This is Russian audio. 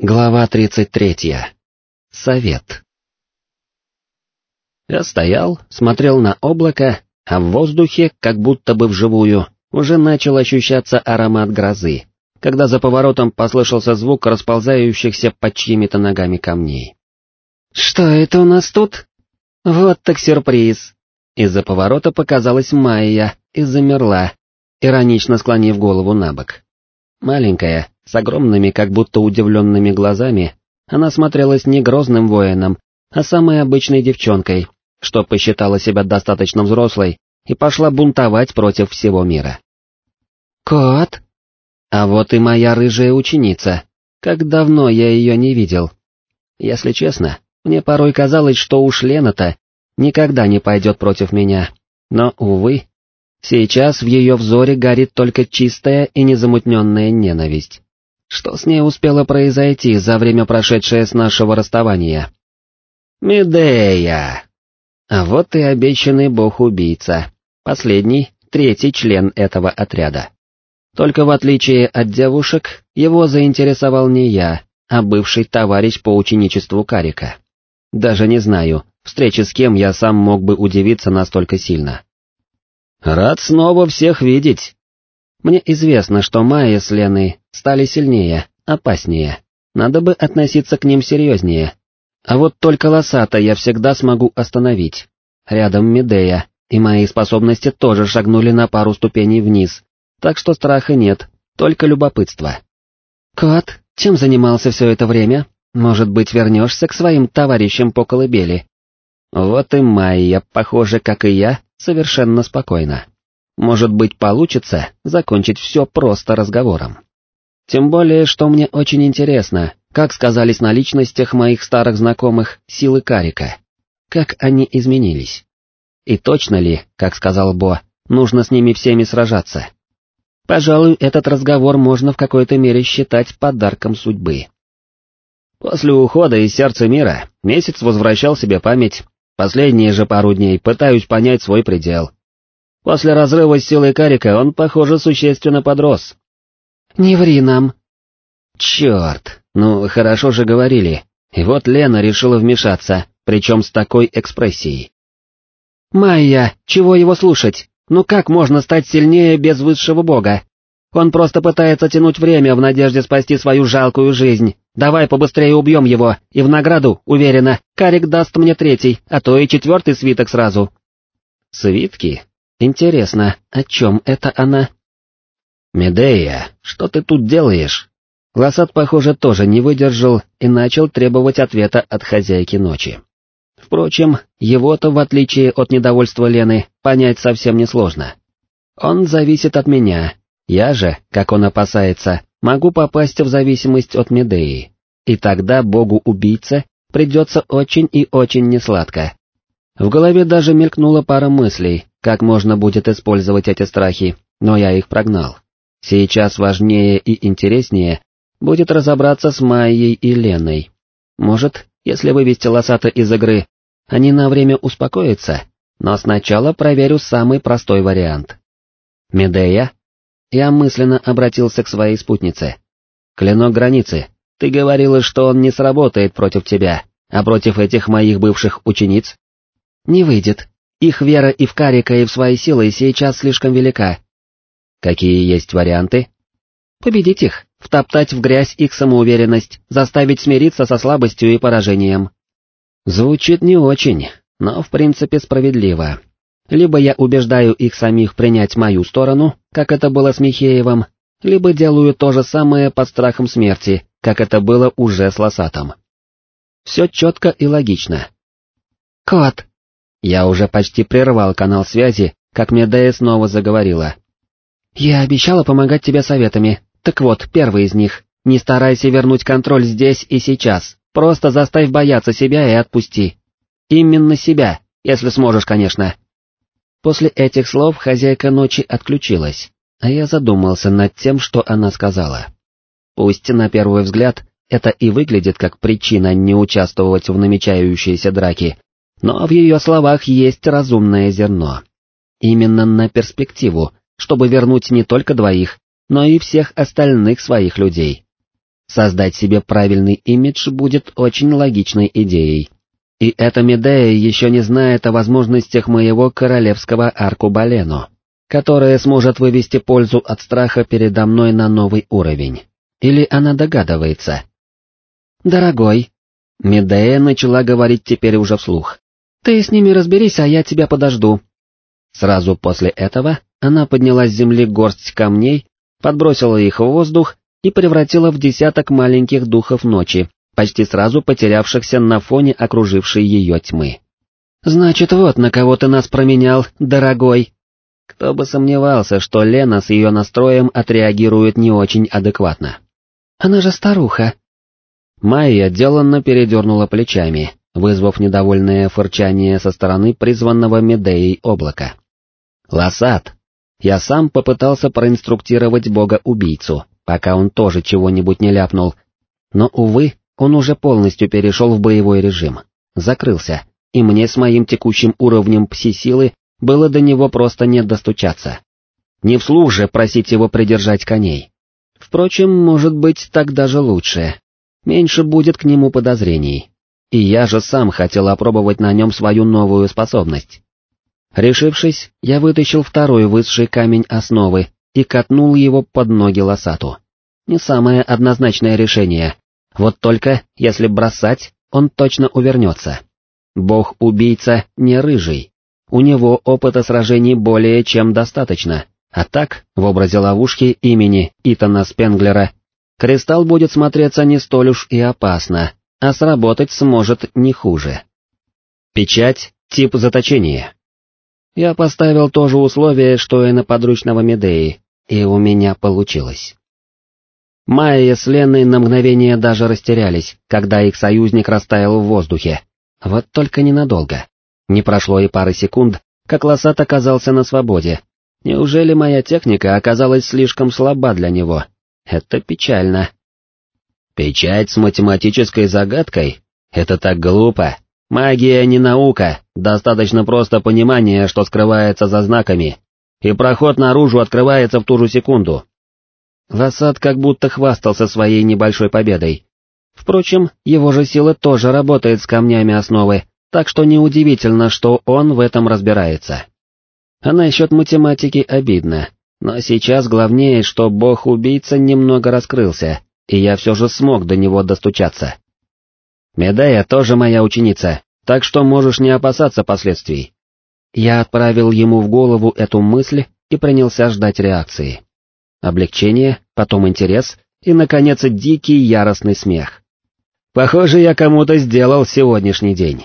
Глава 33. Совет. Я стоял, смотрел на облако, а в воздухе, как будто бы вживую, уже начал ощущаться аромат грозы, когда за поворотом послышался звук расползающихся под чьими-то ногами камней. «Что это у нас тут?» «Вот так сюрприз!» Из-за поворота показалась Майя и замерла, иронично склонив голову на бок. Маленькая, с огромными, как будто удивленными глазами, она смотрелась не грозным воином, а самой обычной девчонкой, что посчитала себя достаточно взрослой и пошла бунтовать против всего мира. «Кот?» А вот и моя рыжая ученица. Как давно я ее не видел. Если честно, мне порой казалось, что уж Лена-то никогда не пойдет против меня. Но, увы, сейчас в ее взоре горит только чистая и незамутненная ненависть. Что с ней успело произойти за время, прошедшее с нашего расставания? Медея! А вот и обещанный бог-убийца, последний, третий член этого отряда. Только в отличие от девушек, его заинтересовал не я, а бывший товарищ по ученичеству Карика. Даже не знаю, встречи с кем я сам мог бы удивиться настолько сильно. «Рад снова всех видеть!» Мне известно, что Майя с Леной стали сильнее, опаснее. Надо бы относиться к ним серьезнее. А вот только Лосата я всегда смогу остановить. Рядом Медея, и мои способности тоже шагнули на пару ступеней вниз, так что страха нет, только любопытство. «Кот, чем занимался все это время? Может быть, вернешься к своим товарищам по колыбели?» Вот и Майя, похоже, как и я, совершенно спокойна. Может быть, получится закончить все просто разговором. Тем более, что мне очень интересно, как сказались на личностях моих старых знакомых силы Карика. Как они изменились. И точно ли, как сказал Бо, нужно с ними всеми сражаться? Пожалуй, этот разговор можно в какой-то мере считать подарком судьбы. После ухода из сердца мира месяц возвращал себе память, последние же пару дней пытаюсь понять свой предел, После разрыва с силой Карика он, похоже, существенно подрос. «Не ври нам». «Черт, ну хорошо же говорили. И вот Лена решила вмешаться, причем с такой экспрессией». «Майя, чего его слушать? Ну как можно стать сильнее без высшего бога? Он просто пытается тянуть время в надежде спасти свою жалкую жизнь. Давай побыстрее убьем его, и в награду, уверена, Карик даст мне третий, а то и четвертый свиток сразу». «Свитки? Интересно, о чем это она? «Медея, что ты тут делаешь?» Гласат, похоже, тоже не выдержал и начал требовать ответа от хозяйки ночи. Впрочем, его-то, в отличие от недовольства Лены, понять совсем несложно. Он зависит от меня, я же, как он опасается, могу попасть в зависимость от Медеи, и тогда богу-убийце придется очень и очень несладко. В голове даже мелькнула пара мыслей, как можно будет использовать эти страхи, но я их прогнал. Сейчас важнее и интереснее будет разобраться с Майей и Леной. Может, если вывести Лосата из игры, они на время успокоятся, но сначала проверю самый простой вариант. Медея? Я мысленно обратился к своей спутнице. Клинок границы, ты говорила, что он не сработает против тебя, а против этих моих бывших учениц? Не выйдет, их вера и в Карика, и в свои силы сейчас слишком велика. Какие есть варианты? Победить их, втоптать в грязь их самоуверенность, заставить смириться со слабостью и поражением. Звучит не очень, но в принципе справедливо. Либо я убеждаю их самих принять мою сторону, как это было с Михеевым, либо делаю то же самое под страхом смерти, как это было уже с Лосатом. Все четко и логично. «Кот, я уже почти прервал канал связи, как Медея снова заговорила. «Я обещала помогать тебе советами. Так вот, первый из них. Не старайся вернуть контроль здесь и сейчас. Просто заставь бояться себя и отпусти. Именно себя, если сможешь, конечно». После этих слов хозяйка ночи отключилась, а я задумался над тем, что она сказала. Пусть на первый взгляд это и выглядит как причина не участвовать в намечающейся драке, но в ее словах есть разумное зерно. Именно на перспективу, чтобы вернуть не только двоих, но и всех остальных своих людей. Создать себе правильный имидж будет очень логичной идеей. И эта Медея еще не знает о возможностях моего королевского аркубалено, которая сможет вывести пользу от страха передо мной на новый уровень. Или она догадывается? «Дорогой», — Медея начала говорить теперь уже вслух, — «ты с ними разберись, а я тебя подожду». Сразу после этого она подняла с земли горсть камней, подбросила их в воздух и превратила в десяток маленьких духов ночи, почти сразу потерявшихся на фоне окружившей ее тьмы. «Значит, вот на кого ты нас променял, дорогой!» Кто бы сомневался, что Лена с ее настроем отреагирует не очень адекватно. «Она же старуха!» Майя деланно передернула плечами, вызвав недовольное фырчание со стороны призванного Медеей облака. «Лосат!» Я сам попытался проинструктировать бога-убийцу, пока он тоже чего-нибудь не ляпнул, но, увы, он уже полностью перешел в боевой режим, закрылся, и мне с моим текущим уровнем пси-силы было до него просто не достучаться. Не вслух же просить его придержать коней. Впрочем, может быть, так даже лучше. Меньше будет к нему подозрений. И я же сам хотел опробовать на нем свою новую способность. Решившись, я вытащил второй высший камень основы и катнул его под ноги лосату. Не самое однозначное решение, вот только, если бросать, он точно увернется. Бог-убийца не рыжий, у него опыта сражений более чем достаточно, а так, в образе ловушки имени Итана Спенглера, кристалл будет смотреться не столь уж и опасно, а сработать сможет не хуже. Печать, тип заточения. Я поставил то же условие, что и на подручного Медеи, и у меня получилось. Майя с Леной на мгновение даже растерялись, когда их союзник растаял в воздухе. Вот только ненадолго. Не прошло и пары секунд, как Лосат оказался на свободе. Неужели моя техника оказалась слишком слаба для него? Это печально. Печать с математической загадкой? Это так глупо. Магия не наука, достаточно просто понимание, что скрывается за знаками. И проход наружу открывается в ту же секунду. Лосат как будто хвастался своей небольшой победой. Впрочем, его же сила тоже работает с камнями основы, так что неудивительно, что он в этом разбирается. А насчет математики обидно, но сейчас главнее, что бог-убийца немного раскрылся, и я все же смог до него достучаться. Медея тоже моя ученица, так что можешь не опасаться последствий. Я отправил ему в голову эту мысль и принялся ждать реакции. Облегчение, потом интерес и, наконец, дикий яростный смех. Похоже, я кому-то сделал сегодняшний день.